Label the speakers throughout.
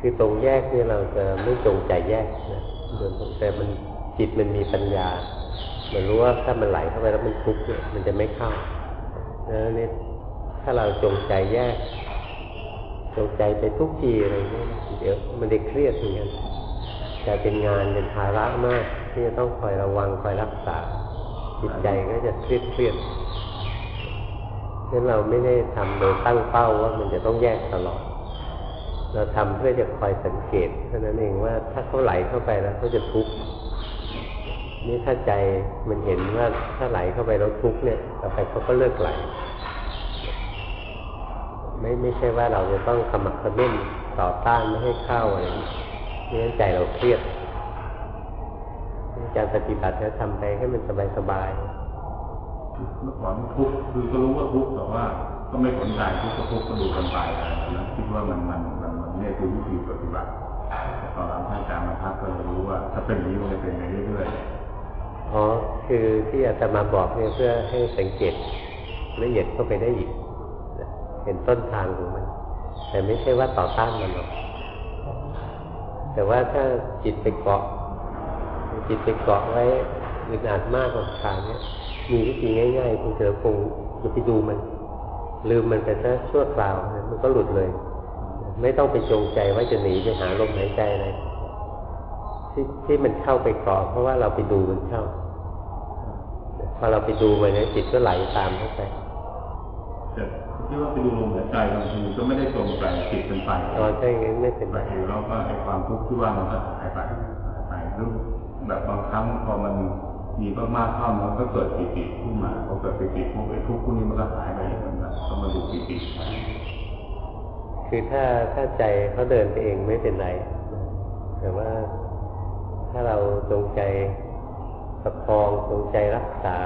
Speaker 1: คือตรงแยกนี่เราจะไม่จงใจแยกนะแต่มันจิตมันมีปัญญามันรู้ว่าถ้ามันไหลเข้าไปแล้วมันทุกข์มันจะไม่เข้าแล้วนี่ถ้าเราจงใจแยก จงใจไปทุกทีอะไรเงี้ยเดี๋ยวมันได้เครียดอย่างเงี้ยกลายเป็นงานเป็นภาระมาก ที่จะต้องคอยระวังคอยรักษา จิตใจก็จะเครียดเครียดนั้นเราไม่ได้ทำโดยตั้งเป้าว่ามันจะต้องแยกตลอด เราทำเพื่อจะคอยสังเกตเท่านั้นเองว่าถ้าเขาไหลเข้าไปแล้วเขาจะทุกข์นี่ถ้าใจมันเห็นว่าถ้าไหลเข้าไปแล้วทุกข์เนี่ยต่อไปเขาก็เลิกไหล ไม่ไม่ใช่ว่าเราจะต้องขมักขม้นต่อต้านไม่ให้เข้าอะไรนี้งั้นใจเราเครียดการปฏิบัติจะทำไปให้มันสบาย
Speaker 2: ๆ เมื่อก่อนทุกข์คือก็รู้ว่าทุกข์แต่ว่าก็ไม่สนใจทุกข์ก็ทุกข์ก็ดูกันไปอะไรนั้นคิดว่ามันมันมันมันเนี่ยคือวิธีปฏิบัติตอนหลังท่านอาจารย์มาพักก็รู้ว่า ถ้าเป็นนี้มันจะเป็นไปเรื่อยๆ
Speaker 1: อ๋อคือที่อาจารย์มาบอกเนี่ยเพื่อให้สังเกตละเอียดเข้าไปได้อีกเห็นต้นทางของมัน แต่ไม่ใช่ว่าต่อต้านมันหรอกแต่ว่าถ้าจิตไปเกาะจิตไปเกาะไว้ อึดอัดมากกว่าทางเนี้ยมีวิธีง่ายๆคุณเจอคงจะไปดูมัน ลืมมันไปซะชั่วคราวมันก็หลุดเลย ไม่ต้องไปจงใจว่าจะหนีไปหาลมหายใจอะไรที่ที่มันเข้าไปเกาะเพราะว่าเราไปดูมันเข้า พอเราไปดูมันเนี่ยจิตก็ไหลตามเข้าไป
Speaker 2: ที่ว่าไปดูลมหายใจบางทีก็ไม่ได้ตรงใจจิตเป็นไป
Speaker 1: อ๋อใช่งั้นไม่เป็น
Speaker 2: ไรแล้วก็ไอ้ความทุกข์ที่ว่ามันก็หายไปหายไปรูแบบบางครั้งพอมัน มีมากๆเข้ามันก็เกิดปิติขึ้นมาพอเกิดปิติพวกไอ้ทุกข์พวกนี้มันก็หายไปเหมือนกันต้องมาดูปิติ
Speaker 1: คือถ้าถ้าใจเขาเดินไปเองไม่เป็นไร แต่ว่าถ้าเราจงใจประคองจงใจรักษา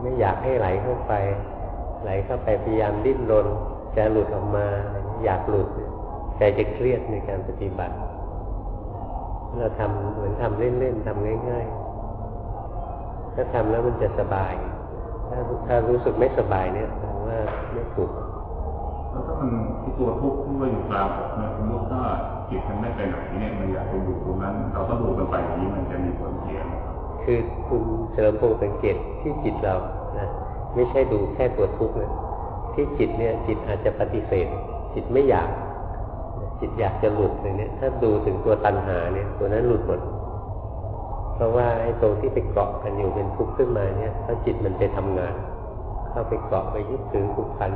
Speaker 1: ไม่อยากให้ไหลเข้าไป ไหลเข้าไปพยายามดิ้นรนจะหลุดออกมา อยากหลุดใจจะเครียดในการปฏิบัติ เราทำเหมือนทำเล่นๆทำง่าย ๆ ถ้าทำแล้วมันจะสบาย ถ้าถ้ารู้สึกไม่สบายเนี่ยแปลว่าไม่ถูก
Speaker 2: แล้วถ้ามันที่ตัวทุกข์ที่ว่าอยู่กลางอกเนี่ยสมมติถ้าจิตมันไม่ไปไหนเนี่ยมันอยากไปอยู่ตรงนั้น เราก็ดูกันไปอย่างนี้มันจะมีผลเสีย
Speaker 1: คือคุณเฉลิมพงศ์สังเกตที่จิตเรานะไม่ใช่ดูแค่ตัวทุกข์นะที่จิตเนี่ยจิตอาจจะปฏิเสธ จิตไม่อยาก จิตอยากจะหลุดอย่างนี้ถ้าดูถึงตัวตัณหาเนี่ย ตัวนั้นหลุดหมด เพราะว่าไอ้ตรงที่ไปเกาะกันอยู่เป็นทุกข์ขึ้นมาเนี่ยถ้าจิตมันไปทำงาน เข้าไปเกาะไปยึดถือผูกพัน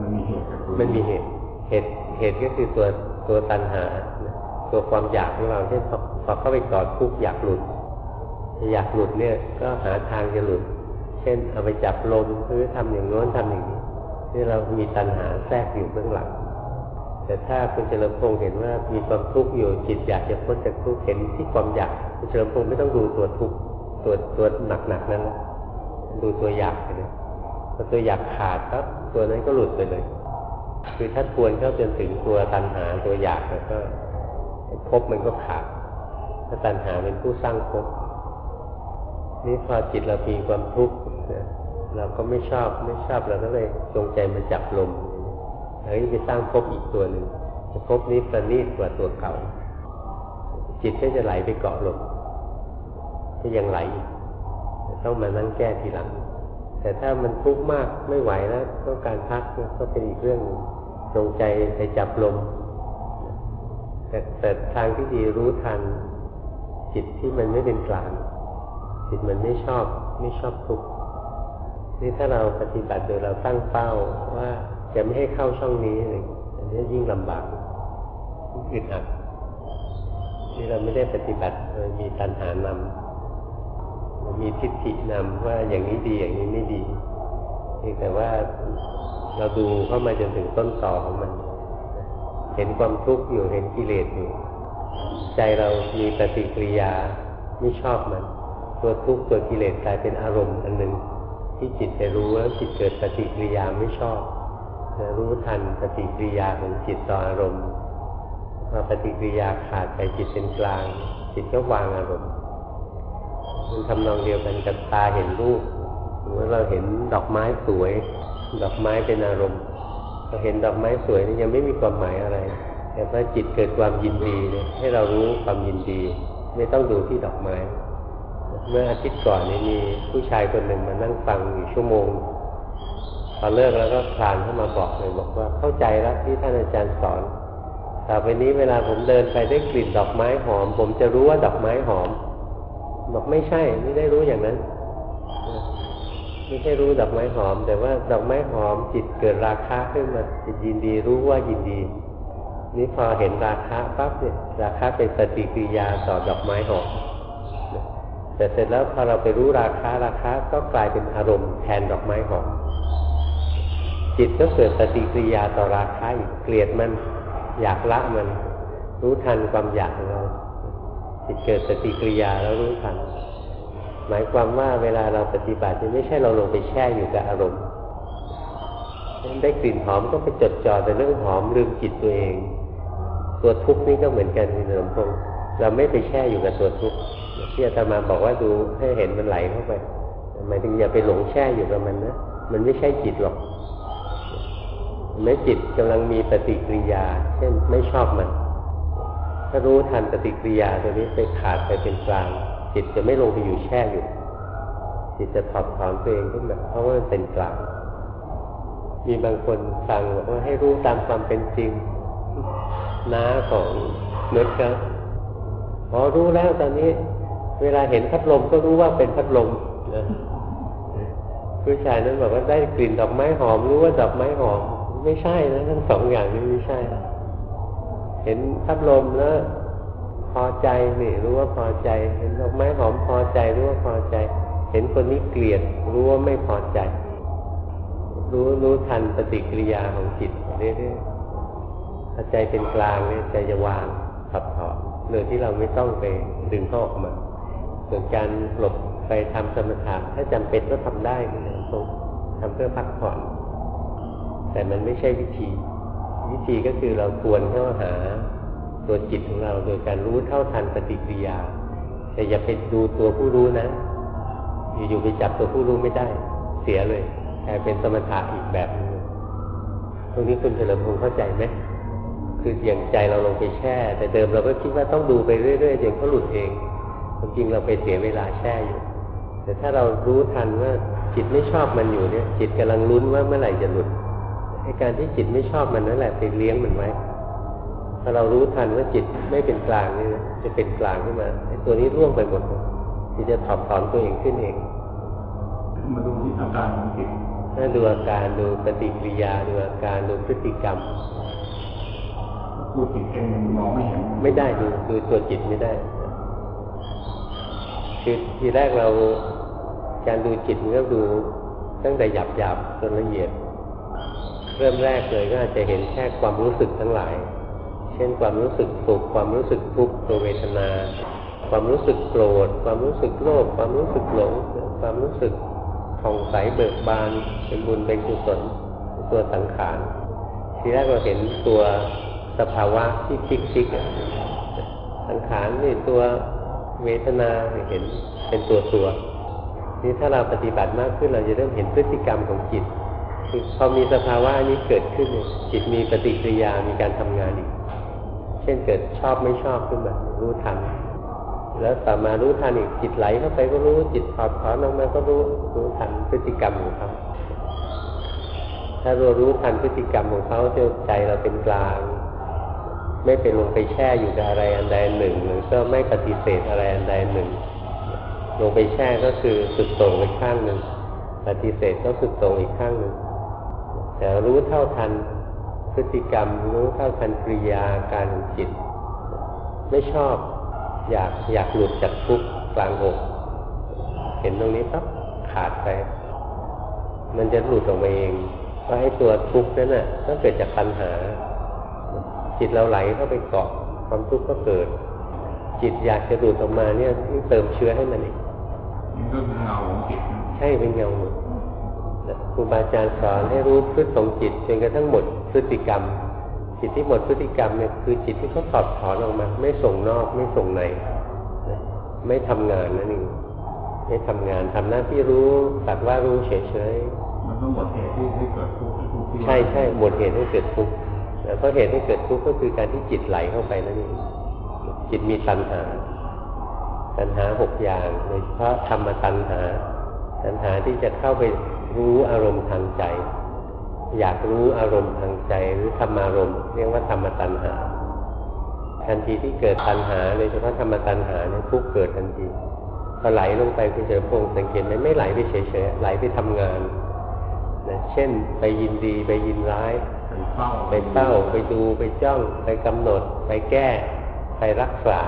Speaker 2: มันมีเหตุ
Speaker 1: มันมีเหตุเหตุเหตุก็คือตัวตัวตัณหา ตัวความอยากของเราเช่นพอเข้าไปเกาะทุกข์อยากหลุด อยากหลุดเนี่ยก็หาทางจะหลุด เช่นเอาไปจับลมหรือทำอย่างโน้นทำอย่างนี้นี่เรามีตัณหาแทรกอยู่เบื้องหลังแต่ถ้าคุณเจริญพงศ์เห็นว่ามีความทุกข์อยู่จิตอยากจะพ้นจากทุกข์เห็นที่ความอยากคุณ เจริญพงศ์ไม่ต้องดูตัวทุกตัวตัวหนักๆนั้น ดูตัวอยากไปเลยพอตัวอยากขาดครับตัวนั้นก็หลุดไปเลย คือถ้าทวนเข้าจนถึงตัวตัณหาตัวอยากแล้วก็ภพมันก็ขาดถ้าตัณหาเป็นผู้สร้างภพนี่พอจิตเรามีความทุกข์เราก็ไม่ชอบไม่ชอบเราก็เลยจงใจมาจับลมแล้วไปสร้างภพอีกตัวหนึ่งภพนี้ประณีตกว่าตัวเก่า จิตก็จะไหลไปเกาะลม ก็ยังไหลต้องมานั่งแก้ทีหลัง แต่ถ้ามันทุกข์มากไม่ไหวแล้วต้องการพักก็เป็นอีกเรื่องนึงจงใจไปจับลมแต่แต่ทางที่ดีรู้ทัน จิตที่มันไม่เป็นกลางจิตมันไม่ชอบไม่ชอบทุกข์นี่ถ้าเราปฏิบัติโดยเราตั้งเป้าว่าจะไม่ให้เข้าช่องนี้เลยอันนี้ยิ่งลำบากอึดอัดนี่เราไม่ได้ปฏิบัติโดยมีตัณหานำ มีทิฏฐินำว่าอย่างนี้ดีอย่างนี้ไม่ดีเพียงแต่ว่าเราดูเข้ามาจนถึงต้นต่อของมัน เห็นความทุกข์อยู่เห็นกิเลสอยู่ใจเรามีปฏิกิริยาไม่ชอบมัน ตัวทุกข์ตัวกิเลสกลายเป็นอารมณ์อันหนึ่งที่จิตจะรู้แล้วจิตเกิดปฏิกิริยาไม่ชอบจะรู้ทันปฏิกิริยาของจิตต่ออารมณ์พอปฏิกิริยาขาดไปจิตเป็นกลาง จิตก็วางอารมณ์ มันทำนองเดียวกันกับตาเห็นรูปเมื่อเราเห็นดอกไม้สวย ดอกไม้เป็นอารมณ์เราเห็นดอกไม้สวยนี่ยังไม่มีความหมายอะไร แต่พอจิตเกิดความยินดีเนี่ยให้เรารู้ความยินดี ไม่ต้องดูที่ดอกไม้ เมื่ออาทิตย์ก่อนนี้มีผู้ชายคนหนึ่งมานั่งฟังอยู่ชั่วโมงพอเลิกแล้วก็คลานเข้ามาบอกเลยบอกว่าเข้าใจแล้วที่ท่านอาจารย์สอนต่อไปนี้เวลาผมเดินไปได้กลิ่นดอกไม้หอม ผมจะรู้ว่าดอกไม้หอม บอกไม่ใช่ไม่ได้รู้อย่างนั้นไม่ใช่รู้ดอกไม้หอม แต่ว่าดอกไม้หอมจิตเกิดราคะขึ้นมาจิตยินดีรู้ว่ายินดี นี่พอเห็นราคะปั๊บเนี่ยราคะเป็นปฏิกิริยาต่อดอกไม้หอมแต่เสร็จแล้วพอเราไปรู้ราคะราคะก็กลายเป็นอารมณ์แทนดอกไม้หอมจิตก็เกิดปฏิกิริยาต่อราคะอีกเกลียดมัน อยากละมัน รู้ทันความอยากของเรา จิตเกิดปฏิกิริยาแล้วรู้ทันหมายความว่าเวลาเราปฏิบัติไม่ใช่เราลงไปแช่อยู่กับอารมณ์ได้กลิ่นหอมก็ไปจดจ่อแต่เรื่องหอมลืมจิตตัวเอง ตัวทุกข์นี่ก็เหมือนกันคุณสมพงศ์เราไม่ไปแช่อยู่กับตัวทุกข์ที่อาตมาบอกว่าดูให้เห็นมันไหลเข้าไปหมายถึงอย่าไปหลงแช่อยู่กับมันนะมันไม่ใช่จิตหรอกแม้จิตกำลังมีปฏิกิริยา เช่นไม่ชอบมัน ถ้ารู้ทันปฏิกิริยาตัวนี้ไปขาดไปเป็นกลาง จิตจะไม่ลงไปอยู่แช่อยู่ จิตจะถอดถอนตัวเองขึ้นมาเพราะว่ามันเป็นกลาง มีบางคนฟังบอกว่าให้รู้ตามความเป็นจริงน้าของนื้อครับพอรู้แล้วตอนนี้ เวลาเห็นพัดลมก็รู้ว่าเป็นพัดลมนะผู้ชายนั้นบอกว่าได้กลิ่นดอกไม้หอม รู้ว่าดอกไม้หอม ไม่ใช่นะทั้งสองอย่างนี้ไม่ใช่ เห็นพัดลมแล้วพอใจนี่รู้ว่าพอใจ เห็นดอกไม้หอมพอใจรู้ว่าพอใจ เห็นคนนี้เกลียด รู้ว่าไม่พอใจ รู้รู้ทันปฏิกิริยาของจิตเรื่อยๆถ้าใจเป็นกลางเนี่ยใจจะวางขับถอนโดยที่เราไม่ต้องไปดึงเข้าออกมาส่วนการหลบไปทำสมถะถ้าจำเป็นก็ทำได้นะตรงทำเพื่อพักผ่อน แต่มันไม่ใช่วิธี วิธีก็คือเราควรเข้าหาตัวจิตของเราโดยการรู้เท่าทันปฏิกิริยา แต่อย่าไปดูตัวผู้รู้นะ อยู่ๆไปจับตัวผู้รู้ไม่ได้ เสียเลยกลายเป็นสมถะอีกแบบนึงตรงนี้คุณเฉลิมพงศ์เข้าใจไหมคืออย่างใจเราลงไปแช่ แต่เดิมเราก็คิดว่าต้องดูไปเรื่อยๆจนเขาหลุดเองความจริงเราไปเสียเวลาแช่อยู่แต่ถ้าเรารู้ทันว่าจิตไม่ชอบมันอยู่เนี่ย จิตกำลังลุ้นว่าเมื่อไหร่จะหลุด การที่จิตไม่ชอบมันนั่นแหละไปเลี้ยงมันไว้ถ้าเรารู้ทันว่าจิตไม่เป็นกลางนี่นะจะเป็นกลางขึ้นมาไอ้ตัวนี้ร่วงไปหมดที่จะถอดถอนตัวเองขึ้นเอง
Speaker 2: มาดูที่อาการของจิต
Speaker 1: ถ้าดูอาการดูปฏิกิริยาดูอาการดูพฤติกรรม
Speaker 2: ตัวจิตเองมองไม่เห็น
Speaker 1: ไม่ได้ดูดูตัวจิตไม่ได้คือทีแรกเราการดูจิตมันก็ดูตั้งแต่หยาบหยาบจนละเอียด เริ่มแรกเลยก็อาจจะเห็นแค่ความรู้สึกทั้งหลาย เช่นความรู้สึกสุขความรู้สึกทุกข์ตัวเวทนา ความรู้สึกโกรธความรู้สึกโลภความรู้สึกหลง ความรู้สึกผ่องใสเบิกบาน เป็นบุญเป็นกุศลตัวสังขารทีแรกเราเห็นตัวสภาวะที่คิกคิกสังขารนี่ตัวเวทนาเห็นเป็นตัวตัวนี่ถ้าเราปฏิบัติมากขึ้นเราจะเริ่มเห็นพฤติกรรมของจิต คือพอมีสภาวะนี้เกิดขึ้นจิตมีปฏิกิริยามีการทำงานอีก เช่นเกิดชอบไม่ชอบขึ้นมารู้ทันแล้วต่อมารู้ทันอีกจิตไหลเข้าไปก็รู้จิตถอดถอนออกมาก็รู้รู้ทันพฤติกรรมของเขาถ้าเรารู้ทันพฤติกรรมของเขาใจเราเป็นกลาง ไม่ไปลงไปแช่อยู่กับอะไรอันใดหนึ่ง หรือก็ไม่ปฏิเสธอะไรอันใดหนึ่ง ลงไปแช่ก็คือสุดโต่งไปข้างหนึ่งปฏิเสธก็สุดโต่งอีกข้างหนึ่ง แต่รู้เท่าทันพฤติกรรม รู้เท่าทันกริยาการจิต ไม่ชอบอยากอยากหลุดจากทุกข์กลางอกเห็นตรงนี้ปั๊บขาดไป มันจะหลุดออกมาเองว่าให้ตัวทุกข์นั้นน่ะก็เกิดจากปัญหา จิตเราไหลเข้าไปเกาะความทุกข์ก็เกิด จิตอยากจะหลุดออกมาเนี่ยยิ่งเติมเชื้อให้มันอีก
Speaker 2: มันก็เป็นเงาของจิต
Speaker 1: ใช่เป็นเงา ครูบาอาจารย์สอนให้รู้พฤติของจิตจนกระทั่งหมดพฤติกรรม จิตที่หมดพฤติกรรมเนี่ยคือจิตที่เขาตอบถอนออกมา ไม่ส่งนอกไม่ส่งในไม่ทำงานนั่นเองไม่ทำงานทำหน้าที่รู้สักว่ารู้เฉ
Speaker 2: ยๆมันต้องหมดเหตุที่ให้เกิดทุกข์
Speaker 1: ใช่ใช่หมดเหตุให้เกิดทุกข์เพราะเหตุให้เกิดทุกข์ก็คือการที่จิตไหลเข้าไปนั่นเองจิตมีตัณหาตัณหาหกอย่างโดยเฉพาะธรรมตัณหา ตัณหาที่จะเข้าไป รู้อารมณ์ทางใจ อยากรู้อารมณ์ทางใจหรือธรรมารมณ์เรียกว่าธรรมตัณหา ทันทีที่เกิดตัณหาโดยเฉพาะธรรมตัณหาเนี่ยทุกเกิดทันทีพอไหลลงไปคุณเฉลิมพงศ์สังเกตไหมไม่ไหลไปเฉยๆไหลไปทำงานนะเช่นไปยินดีไปยินร้าย
Speaker 2: ไปเป้า
Speaker 1: ไปดูไปจ้องไปกำหนด ไปแก้ ไปรักษา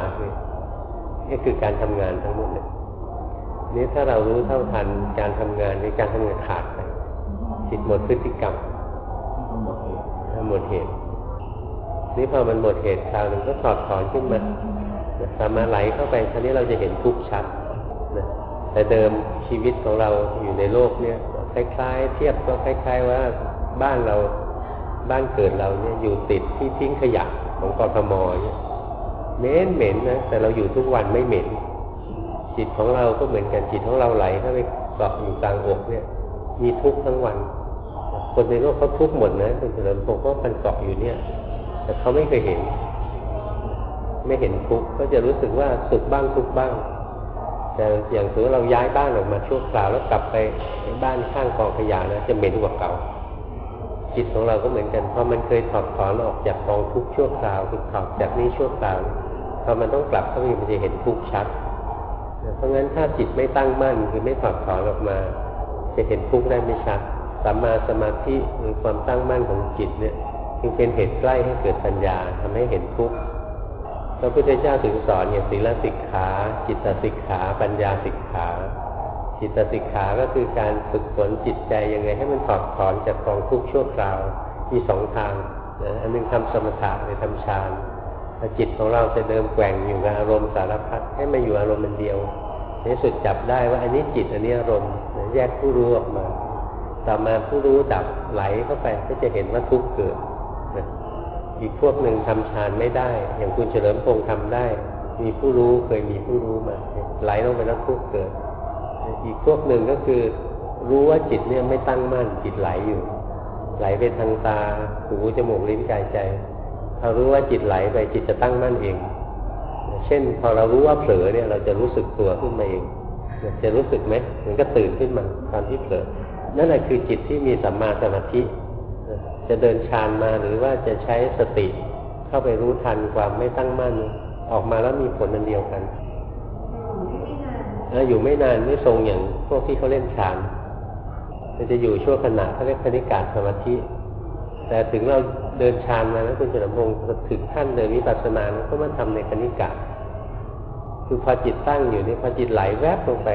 Speaker 1: นี่คือการทำงานทั้งหมดเลย นี่ถ้าเรารู้เท่าทันการทำงานในการทำงานขาดไปจิตหมดพฤติกรรม
Speaker 2: หมดเหตุ
Speaker 1: หมดเหตุ นี่พอมันหมดเหตุคราวหนึ่งก็ถอดถอนขึ้นมาสามารถไหลเข้าไปคราวนี้เราจะเห็นทุกข์ชัดนะแต่เดิมชีวิตของเราอยู่ในโลกเนี่ยคล้ายๆ เทียบก็คล้าย ๆ ว่าบ้านเราบ้านเกิดเราเนี่ยอยู่ติดที่ทิ้งขยะของกรทมเนี่ยเหม็นเหม็นนะแต่เราอยู่ทุกวันไม่เหม็น จิตของเราก็เหมือนกันจิตของเราไหลเข้าไปเกาะอยู่กลางอกเนี่ย มีทุกข์ทั้งวัน คนในโลกเขาทุกข์หมดนะคุณเฉลิมพงศ์ก็มันเกาะอยู่เนี่ย แต่เขาไม่เคยเห็น ไม่เห็นทุกข์ก็จะรู้สึกว่าสุขบ้างทุกข์บ้าง แต่อย่างสมมติเราย้ายบ้านออกมาชั่วคราวแล้วกลับไปบ้านข้างกองขยะนะจะเหม็นกว่าเก่าจิตของเราก็เหมือนกันพอมันเคยถอดถอนออกจากกองทุกข์ชั่วคราวคือถอดจากนี้ชั่วคราวพอมันต้องกลับเข้าไปมันจะเห็นทุกข์ชัด เพราะงั้นถ้าจิตไม่ตั้งมั่นคือไม่ถอดถอนออกมา จะเห็นทุกข์ได้ไม่ชัดสัมมาสมาธิหรือความตั้งมั่นของจิตเนี่ยจึงเป็นเหตุใกล้ให้เกิดปัญญาทำให้เห็นทุกข์พระพุทธเจ้าถึงสอนอย่างศีลสิกขา จิตสิกขา ปัญญาสิกขา จิตสิกขาก็คือการฝึกฝนจิตใจยังไง ให้มันถอดถอนจากกองทุกข์ชั่วคราวมีสองทางนะอันหนึงทำสมถะในทำฌาน จิตของเราจะเดิมแกว่งอยู่กับอารมณ์สารพัดให้มาอยู่อารมณ์มันเดียวในสุดจับได้ว่าอันนี้จิตอันนี้อารมณ์แยกผู้รู้ออกมาต่อมาผู้รู้ดับไหลเข้าไปก็จะเห็นว่าทุกข์เกิดอีกพวกหนึ่งทำฌานไม่ได้ อย่างคุณเฉลิมพงษ์ทำได้ มีผู้รู้เคยมีผู้รู้มา ไหลลงไปแล้วทุกข์เกิด อีกพวกหนึ่งก็คือรู้ว่าจิตเนี่ยไม่ตั้งมั่นจิตไหลอยู่ ไหลไปทางตาหูจมูกลิ้นกายใจ พอรู้ว่าจิตไหลไปจิตจะตั้งมั่นเอง เช่น พอเรารู้ว่าเผลอเนี่ย เราจะรู้สึกตัวขึ้นมาเองจะรู้สึกไหมมันก็ตื่นขึ้นมาตอนที่เผลอนั่นแหละคือจิตที่มีสัมมาสมาธิจะเดินฌานมาหรือว่าจะใช้สติ เข้าไปรู้ทันความไม่ตั้งมั่น ออกมาแล้วมีผลอันเดียวกันแล้วอยู่ไม่นานไม่ทรงอย่างพวกที่เขาเล่นฌานมันจะอยู่ชั่วขณะเขาเรียกคณิกาสมาธิ แต่ถึงเรา เดินฌานมาแล้วคุณเฉลิมพงศ์ถึงขั้นเดินวิปัสสนาก็มาทำในคณิกาคือพอจิตตั้งอยู่นี่พอจิตไหลแวบลงไป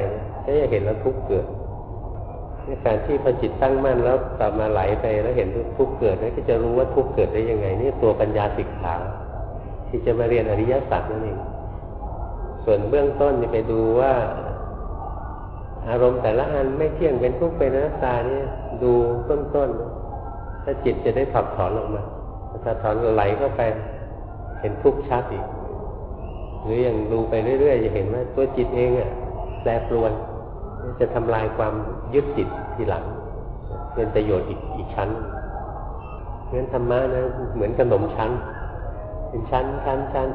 Speaker 1: ก็จะเห็นแล้วทุกข์เกิดในการที่พอจิตตั้งมั่นแล้วต่อมาไหลไปแล้วเห็นทุกข์เกิดแล้วก็จะรู้ว่าทุกข์เกิดได้ยังไง นี่ตัวปัญญาสิกขาที่จะมาเรียนอริยสัจนั่นเองส่วนเบื้องต้นจะไปดูว่า อารมณ์แต่ละอันไม่เที่ยงเป็นทุกข์เป็นอนัตตานี่ดูต้นต้นถ้าจิตจะได้ถอดถอนออกมา ถ้าถอนไหลเข้าไปเห็นทุกข์ชัดอีก หรืออย่างดูไปเรื่อย ๆ จะเห็นว่าตัวจิตเองอะแปรปรวน จะทำลายความยึดจิตทีหลัง เป็นประโยชน์อีกอีกชั้นเพราะฉะนั้นธรรมะนะเหมือนขนมชั้น เป็นชั้นชั้นชั้น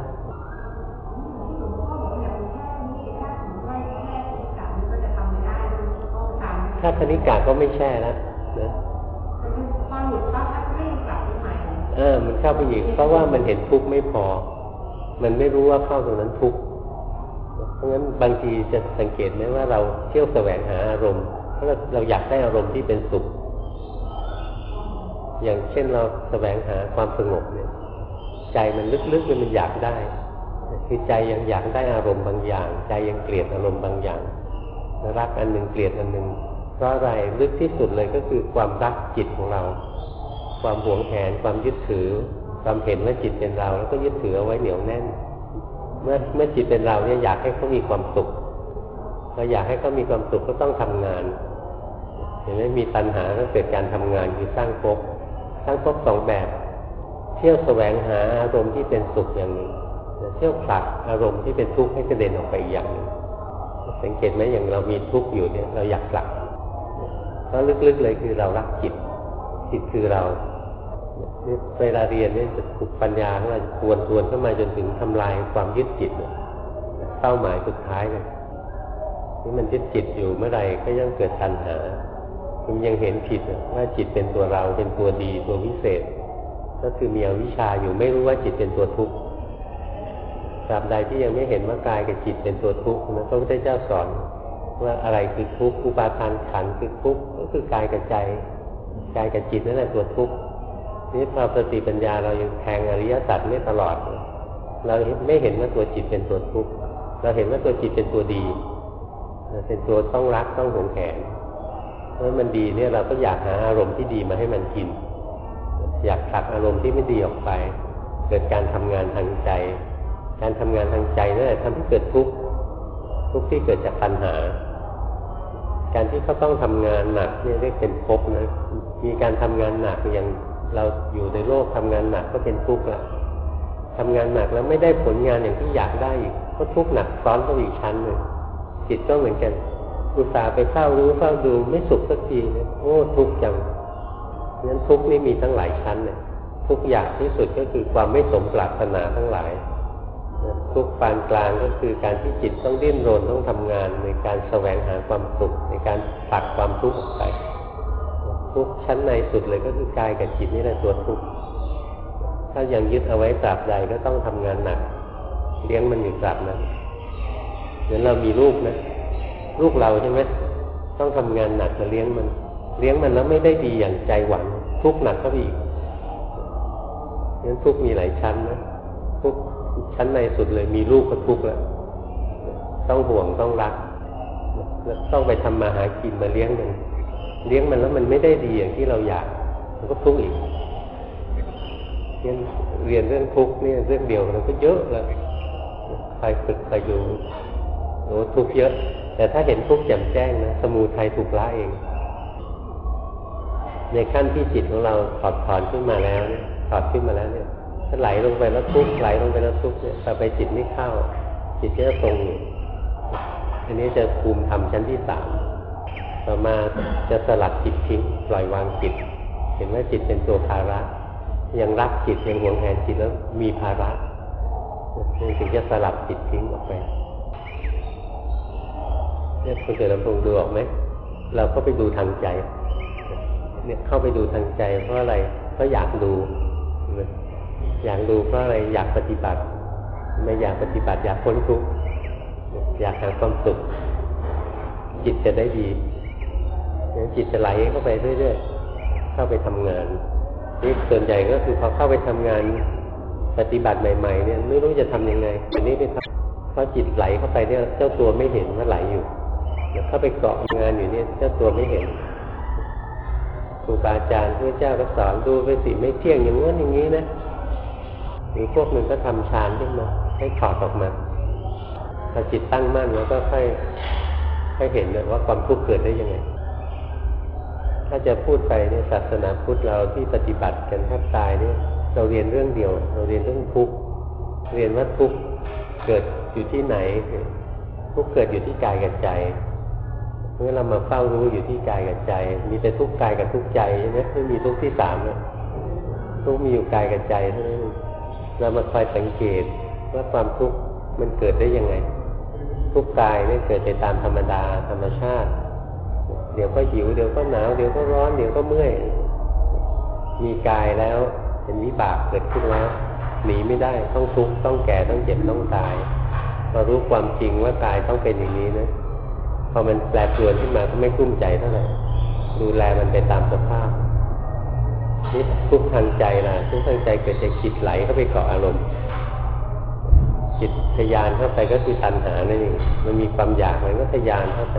Speaker 1: ถ้าคณิกาก็ไม่แช่แล้วนะ ออ มันเข้าไปอีก เพราะว่ามันเห็นทุกข์ไม่พอ มันไม่รู้ว่าเข้าตรงนั้นทุกข์เพราะงั้นบางทีจะสังเกตไหมว่าเราเที่ยวแสวงหาอารมณ์เพราะเราอยากได้อารมณ์ที่เป็นสุข อย่างเช่นเราแสวงหาความสงบเนี่ย ใจมันลึกๆมันอยากได้คือใจยังอยากได้อารมณ์บางอย่าง ใจยังเกลียดอารมณ์บางอย่างรักอันหนึ่งเกลียดอันหนึ่งเพราะอะไรลึกที่สุดเลยก็คือความรักจิตของเรา ความหวงแหนความยึดถือ ความเห็นว่าจิตเป็นเรา แล้วก็ยึดถือเอาไว้เหนียวแน่น เมื่อเมื่อจิตเป็นเราเนี่ยอยากให้เขามีความสุขพออยากให้เขามีความสุขก็ต้องทำงาน เห็นไหมมีตัณหาก็เกิดการทำงานคือสร้างภพสร้างภพสองแบบ เที่ยวแสวงหาอารมณ์ที่เป็นสุขอย่างหนึ่งเที่ยวผลักอารมณ์ที่เป็นทุกข์ให้กระเด็นออกไปอีกอย่างหนึ่งสังเกตไหมอย่างเรามีทุกข์อยู่เนี่ยเราอยากผลักเพราะลึกๆเลยคือเรารักจิตจิตคือเรา เวลาเรียนเนี่ยจะถูกปัญญาของเราทวนทวนเข้ามาจนถึงทำลายความยึดจิตเป้าหมายสุดท้ายเลยนี่มันยึดจิตอยู่เมื่อไหร่ก็ยังเกิดตัณหาคุณยังเห็นผิดว่าจิตเป็นตัวเราเป็นตัวดีตัววิเศษ ก็คือมีอวิชชาอยู่ไม่รู้ว่าจิตเป็นตัวทุกข์ตราบใดที่ยังไม่เห็นว่ากายกับจิตเป็นตัวทุกข์นะพระพุทธเจ้าสอนว่าอะไรคือทุกข์อุปาทานขันคือทุกข์ก็คือกายกับใจกายกับจิตนั่นแหละตัวทุกข์ นี่พอสติปัญญาเรายังแทงอริยสัจไม่ตลอด เราไม่เห็นว่าตัวจิตเป็นตัวทุกข์เราเห็นว่าตัวจิตเป็นตัวดีเป็นตัวต้องรักต้องหวงแหนเพราะมันดีเนี่ยเราก็อยากหาอารมณ์ที่ดีมาให้มันกิน อยากขัดอารมณ์ที่ไม่ดีออกไป เกิดการทำงานทางใจ การทำงานทางใจนั่นแหละทำให้เกิดทุกข์ทุกข์ที่เกิดจากปัญหา การที่เขาต้องทำงานหนักเนี่ยเรียกเป็นภพนะมีการทำงานหนักอย่าง เราอยู่ในโลกทำงานหนักก็เป็นทุกข์ละทำงานหนักแล้วไม่ได้ผลงานอย่างที่อยากได้อีกก็ทุกข์หนักซ้อนเข้าอีกชั้นหนึ่งจิตก็เหมือนกันอุตส่าห์ไปเฝ้ารู้เฝ้าดูไม่สุขสักทีเนี่ยโอ้ทุกข์จังงั้นทุกข์นี่มีทั้งหลายชั้นเนี่ยทุกอย่างที่สุดก็คือความไม่สมปรารถนาทั้งหลาย ทุกปานกลางก็คือการที่จิตต้องดิ้นรนต้องทำงานในการแสวงหาความสุขในการตัดความทุกข์ออกไป ทุกชั้นในสุดเลยก็คือกายกับจิตนี่แหละตัวทุกข์ถ้ายังยึดเอาไว้ตราบใดก็ต้องทำงานหนัก เลี้ยงมันอยู่ตราบนั้นเหมือนเรามีลูกนะลูกเราใช่ไหมต้องทำงานหนักจะเลี้ยงมัน เลี้ยงมันแล้วไม่ได้ดีอย่างใจหวังทุกหนักก็อีกงั้นทุกมีหลายชั้นนะทุกชั้นในสุดเลย มีลูกก็ทุกแล้วต้องห่วงต้องรักต้องไปทำมาหากินมาเลี้ยงมัน เลี้ยงมันแล้วมันไม่ได้ดีอย่างที่เราอยาก มันก็ทุกข์อีกงั้นเรียนเรื่องทุกข์นี่เรื่องเดียวมันก็เยอะแล้วใครฝึกใครดูโอ้ทุกข์เยอะ แต่ถ้าเห็นทุกข์แจ่มแจ้งนะสมูทัยถูกละเอง ในขั้นที่จิตของเราถอดถอนขึ้นมาแล้วเนี่ยถอดขึ้นมาแล้วเนี่ยถ้าไหลลงไปแล้วทุกข์ไหลลงไปแล้วทุกข์เนี่ยต่อไปจิตไม่เข้า จิตจะทรงอยู่อันนี้จะภูมิธรรมชั้นที่สาม ต่อมาจะสลัดจิตทิ้งปล่อยวางจิต เห็นว่าจิตเป็นตัวภาระ ยังรักจิตยังหวงแหนจิตแล้วมีภาระถึงจะสลัดจิตทิ้งออกไปเนี่ยคุณเกิดลำพงดูออกไหมเราก็ไปดูทางใจ เนี่ยเข้าไปดูทางใจ เพราะอะไรเพราะอยากดู อยากดูเพราะอะไรอยากปฏิบัติ ไม่อยากปฏิบัติอยากพ้นทุกข์อยากหาความสุขจิตจะได้ดี เนี่ยจิตจะไหลเข้าไปเรื่อยๆ เข้าไปทำงานนี่ส่วนใหญ่ก็คือพอเข้าไปทำงานปฏิบัติใหม่ ๆ เนี่ยไม่รู้จะทํำยังไงอันนี้ไปทำเพราะจิตไหลเข้าไปเนี่ยเจ้าตัวไม่เห็นว่าไหลอยู่เข้าไปเกาะงานอยู่เนี่ยเจ้าตัวไม่เห็นครูบาอาจารย์พระเจ้าก็สอนดูไปสิไม่เที่ยงอย่างนู้นอย่างนี้นะมีพวกหนึ่งก็ทำฌานขึ้นมาให้ถอดออกมาพอจิตตั้งมั่นแล้วก็ค่อยค่อยเห็นเลยว่าความทุกข์เกิดได้ยังไง ถ้าจะพูดไปเนี่ยศาสนาพุทธเราที่ปฏิบัติกันแทบตายเนี่ยเราเรียนเรื่องเดียว เราเรียนเรื่องทุกข์เรียนว่าทุกข์เกิดอยู่ที่ไหน ทุกข์เกิดอยู่ที่กายกับใจเมื่อเรามาเฝ้ารู้อยู่ที่กายกับใจ มีแต่ทุกกายกับทุกใจใช่ไหมไม่มีทุกที่สามนะทุกมีอยู่กายกับใจเท่านั้นเรามาคอยสังเกตว่าความทุกข์มันเกิดได้ยังไง ทุกกายนี่เกิดไปตามธรรมดาธรรมชาติ เดี๋ยวก็หิวเดี๋ยวก็หนาวเดี๋ยวก็ร้อนเดี๋ยวก็เมื่อย มีกายแล้วเป็นวิบากเกิดขึ้นแล้วหนีไม่ได้ต้องทุกข์ต้องแก่ต้องเจ็บต้องตายพอรู้ความจริงว่ากายต้องเป็นอย่างนี้นะพอมันแปรปรวนขึ้นมาก็ไม่กุ้มใจเท่าไหร่ดูแลมันไปตามสภาพนี่ทุกทางใจนะทุกทางใจเกิดจากจิตไหลเข้าไปเกาะอารมณ์จิตทยานเข้าไปก็คือตัณหานั่นเองมันมีความอยากมันก็ทยานเข้าไป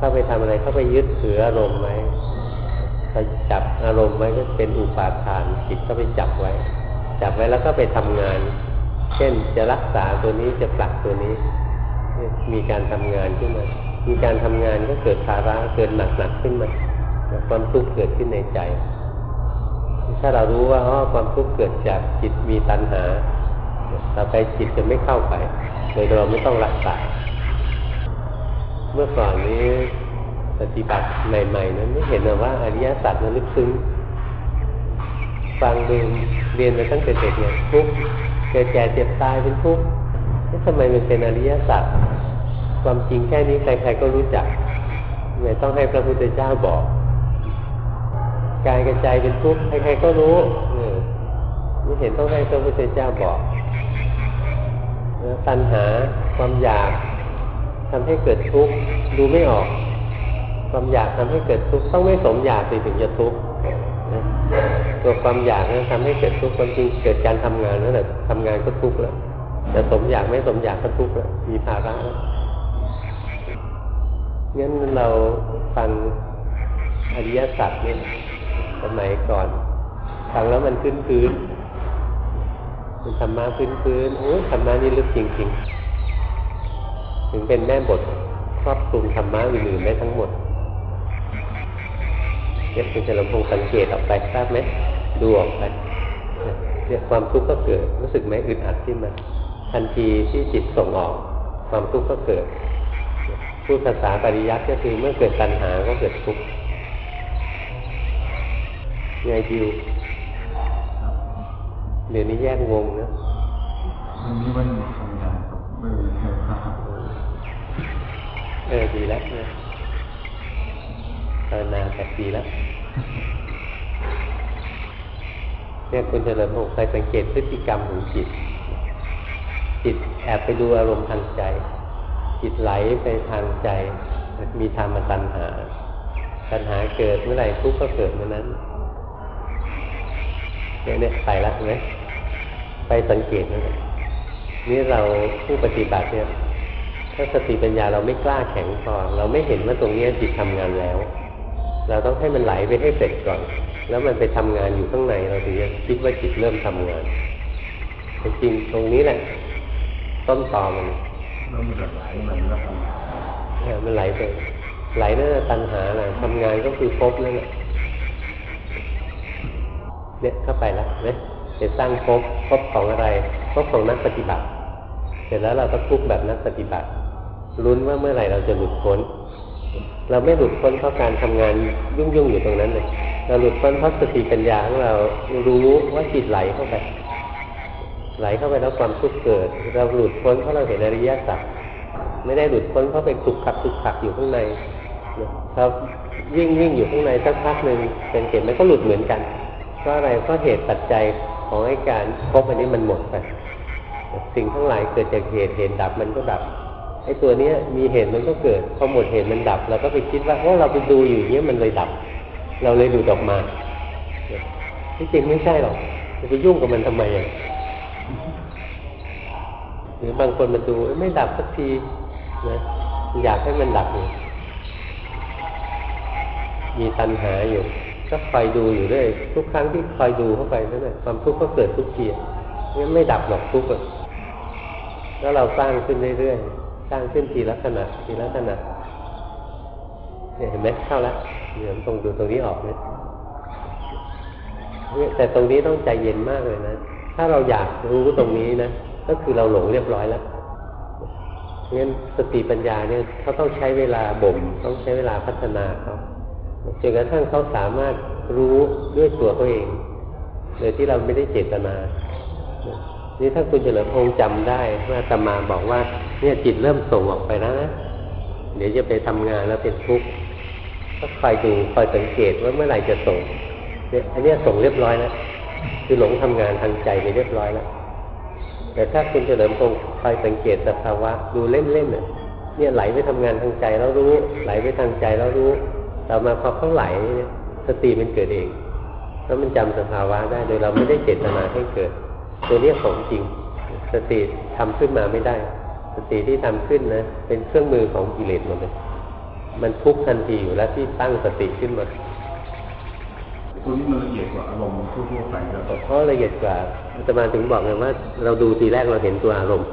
Speaker 1: เข้าไปทำอะไรเข้าไปยึดถืออารมณ์ไว้ไปจับอารมณ์ไว้ก็เป็นอุปาทานจิตก็ไปจับไว้ จับไว้แล้วก็ไปทำงาน เช่นจะรักษาตัวนี้จะปลักตัวนี้ มีการทำงานขึ้นมา มีการทำงานก็เกิดภาระเกิดหนักหนักขึ้นมาความทุกข์เกิดขึ้นในใจ ถ้าเรารู้ว่าอ๋อความทุกข์เกิดจากจิตมีตัณหา ต่อไปจิตจะไม่เข้าไปโดยเราไม่ต้องรักษา เมื่อก่อนนี้ปฏิบัติใหม่ๆนั้นไม่เห็นว่าอริยสัจนั้นลึกซึ้งฟังดูเรียนมาตั้งแต่เด็กเนี่ยทุกเกิดแก่เจ็บตายเป็นทุกข์ทำไมมันเป็นอริยสัจความจริงแค่นี้ใครๆก็รู้จักไม่ต้องให้พระพุทธเจ้าบอกกายกับใจเป็นทุกข์ใครๆก็รู้ไม่เห็นต้องให้พระพุทธเจ้าบอกตัณหาความอยาก ทำให้เกิดทุกข์ดูไม่ออก ความอยากทำให้เกิดทุกข์ต้องไม่สมอยากถึงจะทุกข์ตัวความอยากนั้นทำให้เกิดทุกข์ความจริงเกิดการทำงานนั่นแหละทำงานก็ทุกข์แล้วแต่สมอยากไม่สมอยากก็ทุกข์แล้วมีภาระแล้วงั้นเราฟังอริยสัจเนี่ยสมัยก่อนฟังแล้วมันพื้นพื้นมันธรรมะพื้นพื้นโอ้ธรรมะนี่ลึกจริงๆ ถึงเป็นแม่บทครอบคลุมธรรมะอื่นๆได้ทั้งหมดเนี่ยคุณจะลำพงสังเกตออกไปทราบไหมดูออกไปเนี่ยความทุกข์ก็เกิด รู้สึกไหมอึดอัดขึ้นมาทันทีที่จิตส่งออก ความทุกข์ก็เกิดพูดภาษาปริยัติก็คือเมื่อเกิดตัณหาก็เกิดทุกข์ไงดิวเดี๋ยวนี้แยกงงนะ
Speaker 2: วันนี้วันทำงานไม่มี
Speaker 1: เออดีแล้วนะภาวนาแต่ดีแล้วเนี่ยคุณเจริญพงศ์เคยสังเกตพฤติกรรมของจิต จิตแอบไปดูอารมณ์ทางใจ จิตไหลไปทางใจ มีธรรมตัณหา ตัณหาเกิดเมื่อไหร่ทุกข์ก็เกิดเมื่อนั้นเนี่ยเนี่ยไปแล้วไหมไปสังเกตนะนี่เราผู้ปฏิบัติเนี่ย ถ้าสติปัญญาเราไม่กล้าแข็งพอเราไม่เห็นว่าตรงนี้จิตทำงานแล้ว เราต้องให้มันไหลไปให้เสร็จก่อน แล้วมันไปทำงานอยู่ข้างในเราถึงจะคิดว่าจิตเริ่มทำงานจริงตรงนี้แหละ ต้นตอมัน
Speaker 2: แล้วมันไหลมันแล้วทำงา
Speaker 1: นมันไหลไปไหลนั่นตัณหาอะไรทำงานก็คือพบนั่นแหละเนี่ยเข้าไปแล้วเนี่ยจะสร้างภพภพของอะไรภพของนักปฏิบัติ เสร็จแล้วเราก็ทุกแบบนักปฏิบัติ ลุ้นว่าเมื่อไหร่เราจะหลุดพ้น เราไม่หลุดพ้นเพราะการทำงานยุ่งยุ่งอยู่ตรงนั้นเลยเราหลุดพ้นเพราะสติปัญญาของเรารู้ว่าจิตไหลเข้าไป ไหลเข้าไปแล้วความทุกข์เกิด เราหลุดพ้นเพราะเราเห็นอริยสัจไม่ได้หลุดพ้นเพราะไปขุกขักขุกขักอยู่ข้างในเราวิ่งวิ่งอยู่ข้างในสักพักหนึ่งเป็นเก็บมันก็หลุดเหมือนกันเพราะอะไรเพราะเหตุปัจจัยของให้การพบอันนี้มันหมดไปสิ่งทั้งหลายเกิดจากเหตุเหตุดับมันก็ดับ ไอ้ตัวเนี้ยมีเหตุมันก็เกิดพอหมดเหตุมันดับเราก็ไปคิดว่าว่าเราไปดูอยู่เนี้ยมันเลยดับ เราเลยดูดออกมาที่จริงไม่ใช่หรอกจะไปยุ่งกับมันทำไมอะหรือบางคนมาดูไม่ดับสักทีนะอยากให้มันดับอยู่มีตัณหาอยู่ ก็คอยดูอยู่ด้วยทุกครั้งที่คอยดูเข้าไปนั่นแหละความทุกข์ก็เกิดทุกทีงั้นไม่ดับหรอกทุกข์แล้วเราสร้างขึ้นเรื่อยๆ สร้างขึ้นทีละขณะทีละขณะเนี่ยเห็นไหมเข้าแล้วเดี๋ยวตรงดูตรงนี้ออกเนี่ยแต่ตรงนี้ต้องใจเย็นมากเลยนะ ถ้าเราอยากรู้ตรงนี้นะ ก็คือเราหลงเรียบร้อยแล้วงั้นสติปัญญาเนี่ยเขาต้องใช้เวลาบ่ม ต้องใช้เวลาพัฒนาเขาจนกระทั่งเขาสามารถรู้ด้วยตัวเขาเองโดยที่เราไม่ได้เจตนา นี่ถ้าคุณเฉลิมพงษ์จำได้ว่าตมาบอกว่า เนี่ยจิตเริ่มส่งออกไปแล้วนะเดี๋ยวจะไปทำงานแล้วเป็นทุกข์ก็คอยดูคอยสังเกตว่าเมื่อไหร่จะส่งเนี่ยอันนี้ส่งเรียบร้อยแล้วคือหลงทำงานทางใจไปเรียบร้อยแล้วแต่ถ้าคุณเฉลิมพงคอยสังเกตสภาวะดูเล่นๆเนี่ยเนี่ยไหลไปทำงานทางใจแล้วรู้ ไหลไปทางใจแล้วรู้ต่อมาพอเขาไหลสติมันเกิดเองแล้วมันจำสภาวะได้โดยเราไม่ได้เจตนาให้เกิด ตัวนี้ของจริงสติทำขึ้นมาไม่ได้ สติที่ทำขึ้นนะเป็นเครื่องมือของกิเลสหมดเลย มันทุกทันทีอยู่แล้วที่ตั้งสติขึ้นมา
Speaker 2: ตัวนี้มันละเอียดกว่าอารมณ์ทั่วไปแล้ว
Speaker 1: เพราะละเอียดกว่าอาตมาถึงบอกเลยว่า เราดูทีแรกเราเห็นตัวอารมณ์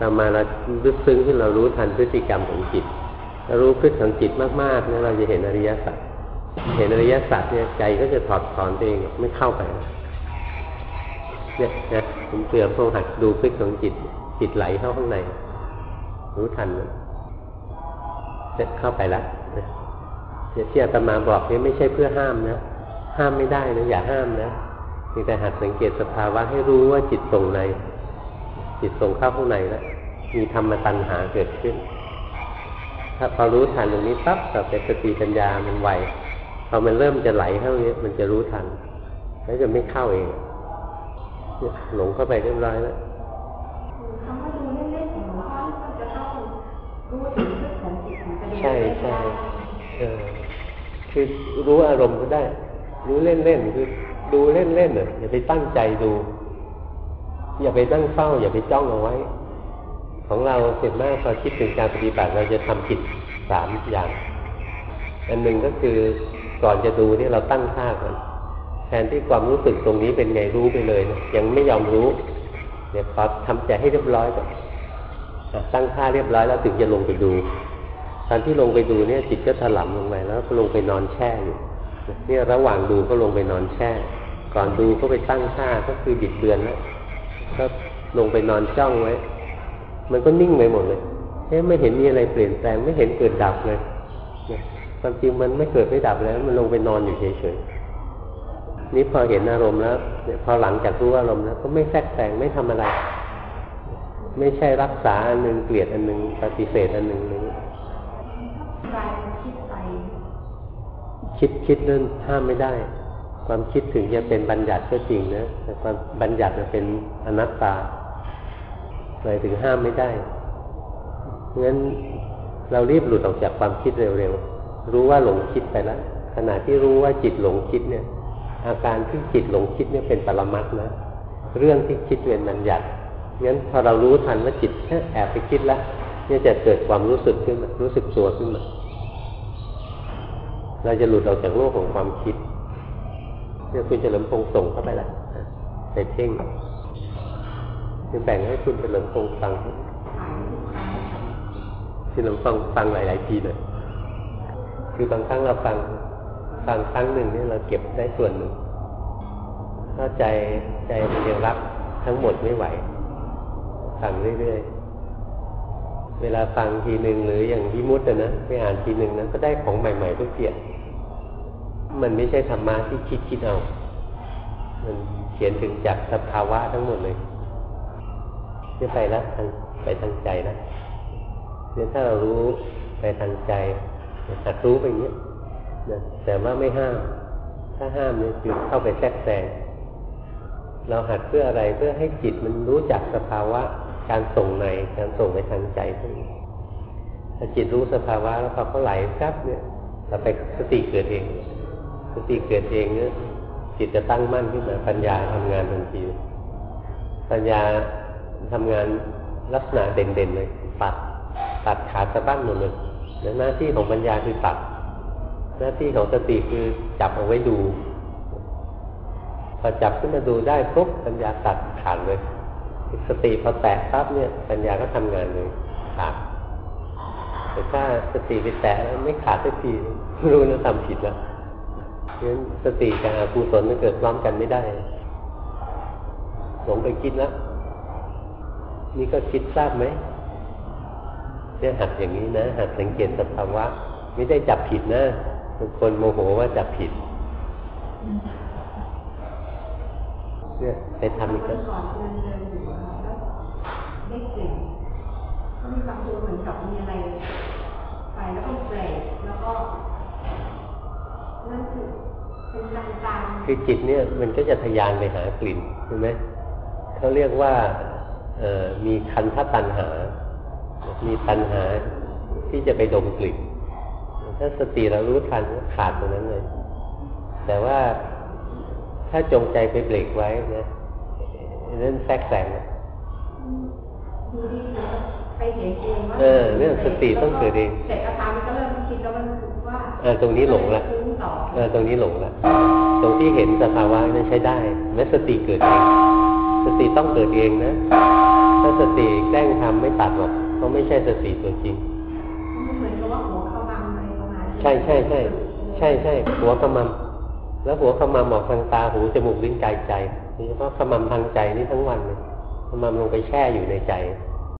Speaker 1: ต่อมาเราลึกซึ้งขึ้นเรารู้ทันพฤติกรรมของจิตถ้ารู้พฤติของจิตมากๆเนี่ยเราจะเห็นอริยสัจเห็นอริยสัจเนี่ยใจก็จะถอดถอนตัวเองไม่เข้าไปเนี่ยนะผมเตือนพวกหัดดูพฤติของจิต จิตไหลเข้าข้างใน รู้ทันเนี่ยเข้าไปแล้วเนี่ยที่อาตมาบอกนี่ไม่ใช่เพื่อห้ามนะ ห้ามไม่ได้นะอย่าห้ามนะมีแต่หัดสังเกตสภาวะให้รู้ว่าจิตส่งใน จิตส่งเข้าข้างในแล้วมีธรรมตัณหาเกิดขึ้น ถ้าพอรู้ทันตรงนี้ปั๊บต่อไปสติปัญญามันไวพอมันเริ่มจะไหลเข้าเนี้ยมันจะรู้ทัน แล้วจะไม่เข้าเองหลงเข้าไปเรียบร้อยแล้ว คำว่าดูเล่นๆของหลวงพ่อจะเข้ารู้ถึงเรื่องของจิตของประเด็นใช่ใช่เออคือรู้อารมณ์ก็ได้ รู้เล่นๆคือดูเล่นๆเนี่ยอย่าไปตั้งใจดู อย่าไปตั้งเฝ้า อย่าไปจ้องเอาไว้ ของเราเสร็จมากพอคิดถึงการปฏิบัติเราจะทำผิดสามอย่าง อันหนึ่งก็คือก่อนจะดูนี่เราตั้งท่าก่อนแทนที่ความรู้สึกตรงนี้เป็นไงรู้ไปเลยนะยังไม่ยอมรู้ เนี่ยพอทำใจให้เรียบร้อยก่อนตั้งท่าเรียบร้อยแล้วถึงจะลงไปดู ตอนที่ลงไปดูเนี่ยจิตก็ถลำลงไปแล้วก็ลงไปนอนแช่อยู่เนี่ยระหว่างดูก็ลงไปนอนแช่ ก่อนดูก็ไปตั้งท่าก็คือบิดเบือนแล้วก็ลงไปนอนจ้องไว้ มันก็นิ่งไปหมดเลยเอ๊ะไม่เห็นมีอะไรเปลี่ยนแปลงไม่เห็นเกิดดับเลยความจริงมันไม่เกิดไม่ดับแล้ว มันลงไปนอนอยู่เฉยๆ นี่พอเห็นอารมณ์แล้วพอหลังจากรู้อารมณ์แล้วก็ไม่แทรกแซงไม่ทำอะไร ไม่ใช่รักษาอันหนึ่งเกลียดอันหนึ่งปฏิเสธอันหนึ่งเลยคิดคิดนั่นห้ามไม่ได้ ความคิดถึงจะเป็นบัญญัติก็จริงนะแต่ความบัญญัติมันเป็นอนัตตาหมายถึงห้ามไม่ได้งั้นเรารีบหลุดออกจากความคิดเร็วๆรู้ว่าหลงคิดไปแล้วขณะที่รู้ว่าจิตหลงคิดเนี่ย อาการที่จิตหลงคิดเนี่ยเป็นปรมัตนะเรื่องที่คิดเป็นบัญญัติงั้นพอเรารู้ทันว่าจิตแอบไปคิดแล้วเนี่ยจะเกิดความรู้สึกขึ้นมารู้สึกตัวขึ้นมาเราจะหลุดออกจากโลกของความคิดเนี่ยคุณเฉลิมพงส่งเข้าไปแล้วไปเพ่งจะแบ่งให้คุณเฉลิมพงฟังที่เราฟังฟังหลาย ๆ ทีเลยคือบางครั้งเราฟัง ฟังครั้งหนึ่งนี่เราเก็บได้ส่วนหนึ่งถ้าใจใจมันยังรับทั้งหมดไม่ไหวฟังเรื่อยๆ เวลาฟังทีหนึ่งหรืออย่างพิมุตนะไปอ่านทีหนึ่งนั้นก็ได้ของใหม่ๆทุกเกียมันไม่ใช่ธรรมะที่คิดคิดเอา มันเขียนถึงจากสภาวะทั้งหมดเลยจะไปล้วทางไปทางใจนะเนี่ยถ้าเรารู้ไปทางใจหัดรู้ไปอย่างนี้ นะแต่ว่าไม่ห้าม ถ้าห้ามเนี่ยคือเข้าไปแทรกแซงเราหัดเพื่ออะไรเพื่อให้จิตมันรู้จักสภาวะการส่งในการส่งไปทางใจถ้าจิตรู้สภาวะแล้วพอเขาไหลซับ เนี่ยต่อไปสติเกิดเอง สติเกิดเองเนี่ยจิตจะตั้งมั่นขึ้นมาปัญญาทำงานทันที ปัญญาทำงานลักษณะเด่นๆเลย ปัด ตัดขาดสะบั้นหมดเลยหน้าที่ของปัญญาคือตัด หน้าที่ของสติคือจับเอาไว้ดูพอจับขึ้นมาดูได้ปุ๊บปัญญาตัดขาดเลยสติพอแตะปั๊บเนี่ย ปัญญาก็ทำงานเลยขาดแต่ถ้าสติไปแตะแล้วไม่ขาดสักทีรู้นะทำผิดแล้วเพราะฉะนั้นสติกับอกุศลมันเกิดพร้อมกันไม่ได้หลงไปคิดแล้วนี่ก็คิดทราบไหมเนี่ยหัดอย่างนี้นะหัดสังเกตสภาวะไม่ได้จับผิดนะ บางคนโมโหว่าจับผิดเนี่ยไปทำอีกแล้วได้กลิ่นก็มีความรู้เหมือนกับมีอะไรไปแล้วก็เบรกแล้วก็นั่นคือเป็นการตามคือจิตเนี่ยมันก็จะทยานไปหากลิ่นใช่ไหมเขาเรียกว่าเออมีคันทตันหา มีตัณหาที่จะไปดมกลิ่น ถ้าสติเรารู้ทันขาดตรงนั้นเลย แต่ว่าถ้าจงใจไปเบรกไว้นะนั่นแทรกแซงไปเห็นเองว่าเออ เรื่องสติต้องเกิดเองแต่กระทำก็เริ่มคิดแล้วมันว่าเออตรงนี้หลงละเออตรงนี้หลงละตรงที่เห็นสภาวะนั้นใช้ได้แม้สติเกิดเอง สติต้องเกิดเองนะถ้าสติแกล้งทำไม่ตัดหรอกเขาไม่ใช่สติตัวจริงใช่ใช่ใช่ใช่ใช่หัวขมำแล้วหัวขมำออกทางตาหูจมูกลิ้นกายใจโดยเฉพาะขมำทางใจนี่ทั้งวันเลยขมำลงไปแช่อยู่ในใจ